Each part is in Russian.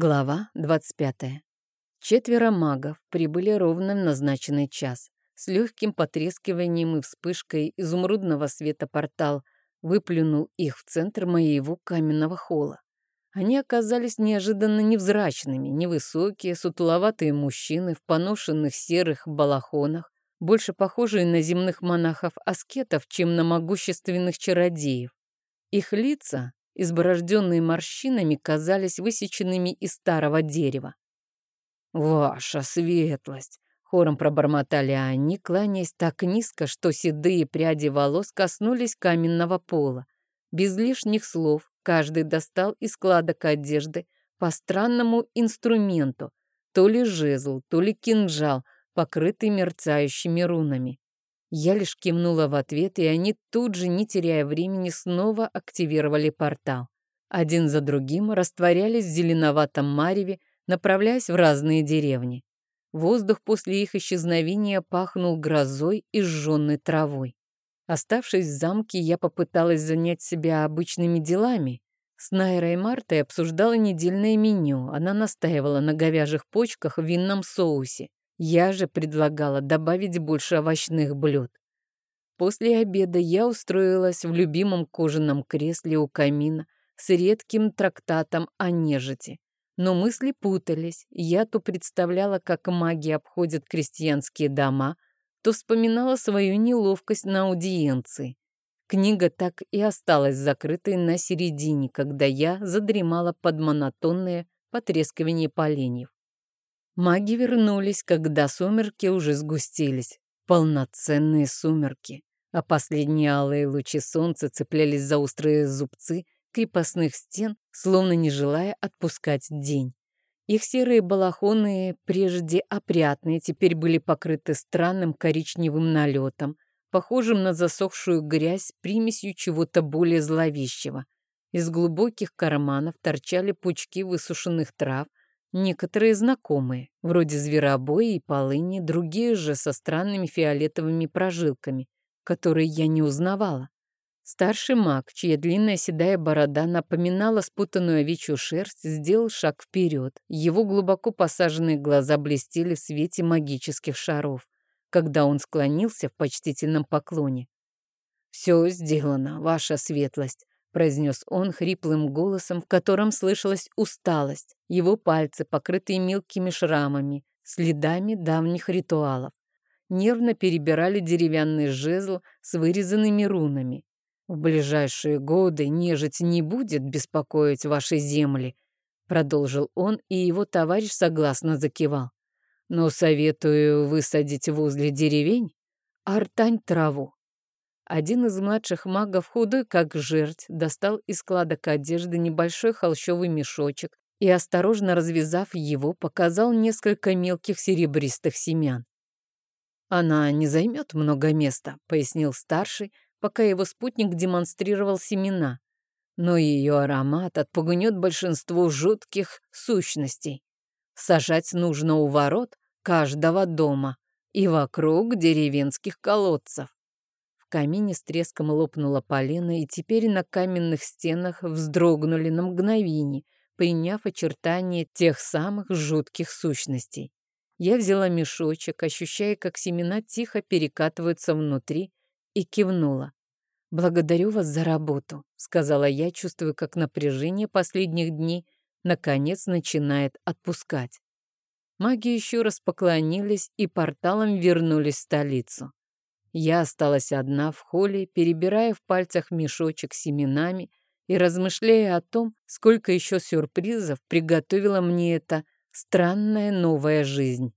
Глава 25. Четверо магов прибыли ровно в назначенный час. С легким потрескиванием и вспышкой изумрудного света портал выплюнул их в центр моего каменного холла. Они оказались неожиданно невзрачными, невысокие, сутуловатые мужчины в поношенных серых балахонах, больше похожие на земных монахов-аскетов, чем на могущественных чародеев. Их лица изборожденные морщинами, казались высеченными из старого дерева. «Ваша светлость!» — хором пробормотали они, кланяясь так низко, что седые пряди волос коснулись каменного пола. Без лишних слов каждый достал из складок одежды по странному инструменту, то ли жезл, то ли кинжал, покрытый мерцающими рунами. Я лишь кивнула в ответ, и они тут же, не теряя времени, снова активировали портал. Один за другим растворялись в зеленоватом мареве, направляясь в разные деревни. Воздух после их исчезновения пахнул грозой и сжженной травой. Оставшись в замке, я попыталась занять себя обычными делами. С Найрой и Мартой обсуждала недельное меню. Она настаивала на говяжьих почках в винном соусе. Я же предлагала добавить больше овощных блюд. После обеда я устроилась в любимом кожаном кресле у камина с редким трактатом о нежити. Но мысли путались. Я то представляла, как маги обходят крестьянские дома, то вспоминала свою неловкость на аудиенции. Книга так и осталась закрытой на середине, когда я задремала под монотонное потрескивание поленьев. Маги вернулись, когда сумерки уже сгустились. Полноценные сумерки. А последние алые лучи солнца цеплялись за острые зубцы крепостных стен, словно не желая отпускать день. Их серые балахоны, прежде опрятные, теперь были покрыты странным коричневым налетом, похожим на засохшую грязь примесью чего-то более зловещего. Из глубоких карманов торчали пучки высушенных трав, Некоторые знакомые, вроде зверобоя и полыни, другие же со странными фиолетовыми прожилками, которые я не узнавала. Старший маг, чья длинная седая борода напоминала спутанную овечью шерсть, сделал шаг вперед. Его глубоко посаженные глаза блестели в свете магических шаров, когда он склонился в почтительном поклоне. «Все сделано, ваша светлость произнес он хриплым голосом, в котором слышалась усталость. Его пальцы, покрытые мелкими шрамами, следами давних ритуалов, нервно перебирали деревянный жезл с вырезанными рунами. В ближайшие годы нежить не будет беспокоить ваши земли, продолжил он, и его товарищ согласно закивал. Но советую высадить возле деревень артань траву. Один из младших магов, худой как жерть, достал из складок одежды небольшой холщовый мешочек и, осторожно развязав его, показал несколько мелких серебристых семян. «Она не займет много места», — пояснил старший, пока его спутник демонстрировал семена. «Но ее аромат отпугнет большинство жутких сущностей. Сажать нужно у ворот каждого дома и вокруг деревенских колодцев камине с треском лопнула полена, и теперь на каменных стенах вздрогнули на мгновение, приняв очертания тех самых жутких сущностей. Я взяла мешочек, ощущая, как семена тихо перекатываются внутри, и кивнула. «Благодарю вас за работу», — сказала я, чувствуя, как напряжение последних дней наконец начинает отпускать. Маги еще раз поклонились и порталом вернулись в столицу. Я осталась одна в холле, перебирая в пальцах мешочек с семенами и размышляя о том, сколько еще сюрпризов приготовила мне эта странная новая жизнь.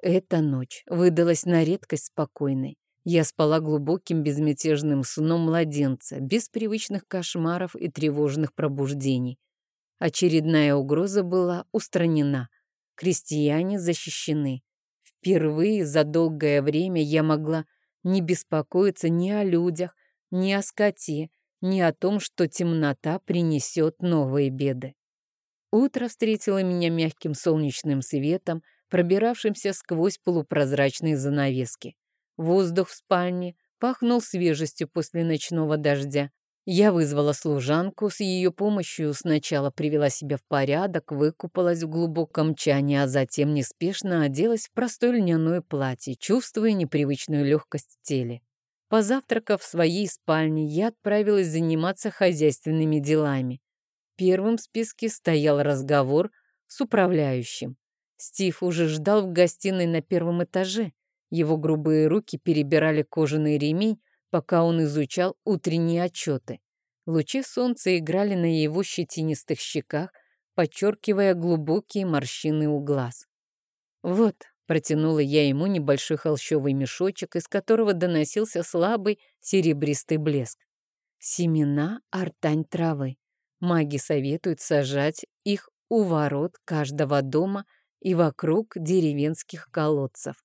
Эта ночь выдалась на редкость спокойной. Я спала глубоким безмятежным сном младенца, без привычных кошмаров и тревожных пробуждений. Очередная угроза была устранена. Крестьяне защищены. Впервые за долгое время я могла не беспокоиться ни о людях, ни о скоте, ни о том, что темнота принесет новые беды. Утро встретило меня мягким солнечным светом, пробиравшимся сквозь полупрозрачные занавески. Воздух в спальне пахнул свежестью после ночного дождя. Я вызвала служанку, с ее помощью сначала привела себя в порядок, выкупалась в глубоком чане, а затем неспешно оделась в простое льняное платье, чувствуя непривычную легкость в теле. Позавтракав в своей спальне, я отправилась заниматься хозяйственными делами. Первым в списке стоял разговор с управляющим. Стив уже ждал в гостиной на первом этаже. Его грубые руки перебирали кожаный ремень, пока он изучал утренние отчеты. Лучи солнца играли на его щетинистых щеках, подчеркивая глубокие морщины у глаз. «Вот», — протянула я ему небольшой холщовый мешочек, из которого доносился слабый серебристый блеск. «Семена артань травы. Маги советуют сажать их у ворот каждого дома и вокруг деревенских колодцев.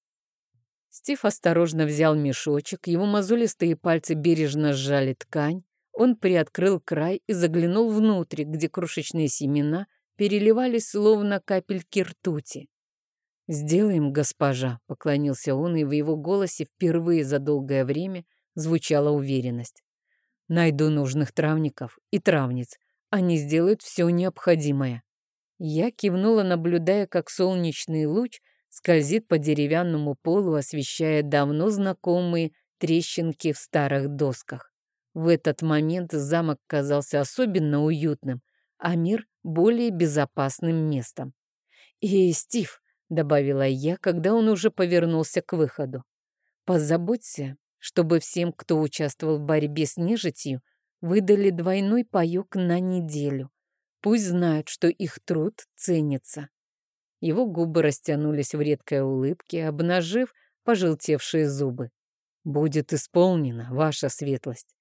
Стив осторожно взял мешочек, его мозолистые пальцы бережно сжали ткань. Он приоткрыл край и заглянул внутрь, где крошечные семена переливались словно капельки ртути. «Сделаем, госпожа», — поклонился он, и в его голосе впервые за долгое время звучала уверенность. «Найду нужных травников и травниц. Они сделают все необходимое». Я кивнула, наблюдая, как солнечный луч — скользит по деревянному полу, освещая давно знакомые трещинки в старых досках. В этот момент замок казался особенно уютным, а мир более безопасным местом. «И, Стив», — добавила я, когда он уже повернулся к выходу, «позаботься, чтобы всем, кто участвовал в борьбе с нежитью, выдали двойной паёк на неделю. Пусть знают, что их труд ценится. Его губы растянулись в редкой улыбке, обнажив пожелтевшие зубы. «Будет исполнено, ваша светлость».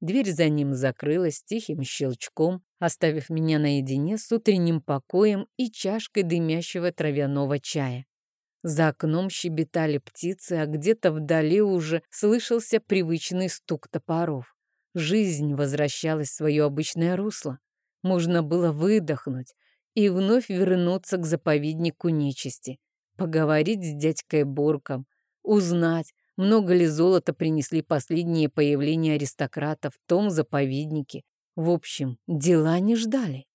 Дверь за ним закрылась тихим щелчком, оставив меня наедине с утренним покоем и чашкой дымящего травяного чая. За окном щебетали птицы, а где-то вдали уже слышался привычный стук топоров. Жизнь возвращалась в свое обычное русло. Можно было выдохнуть, и вновь вернуться к заповеднику нечисти, поговорить с дядькой Борком, узнать, много ли золота принесли последние появления аристократов в том заповеднике. В общем, дела не ждали.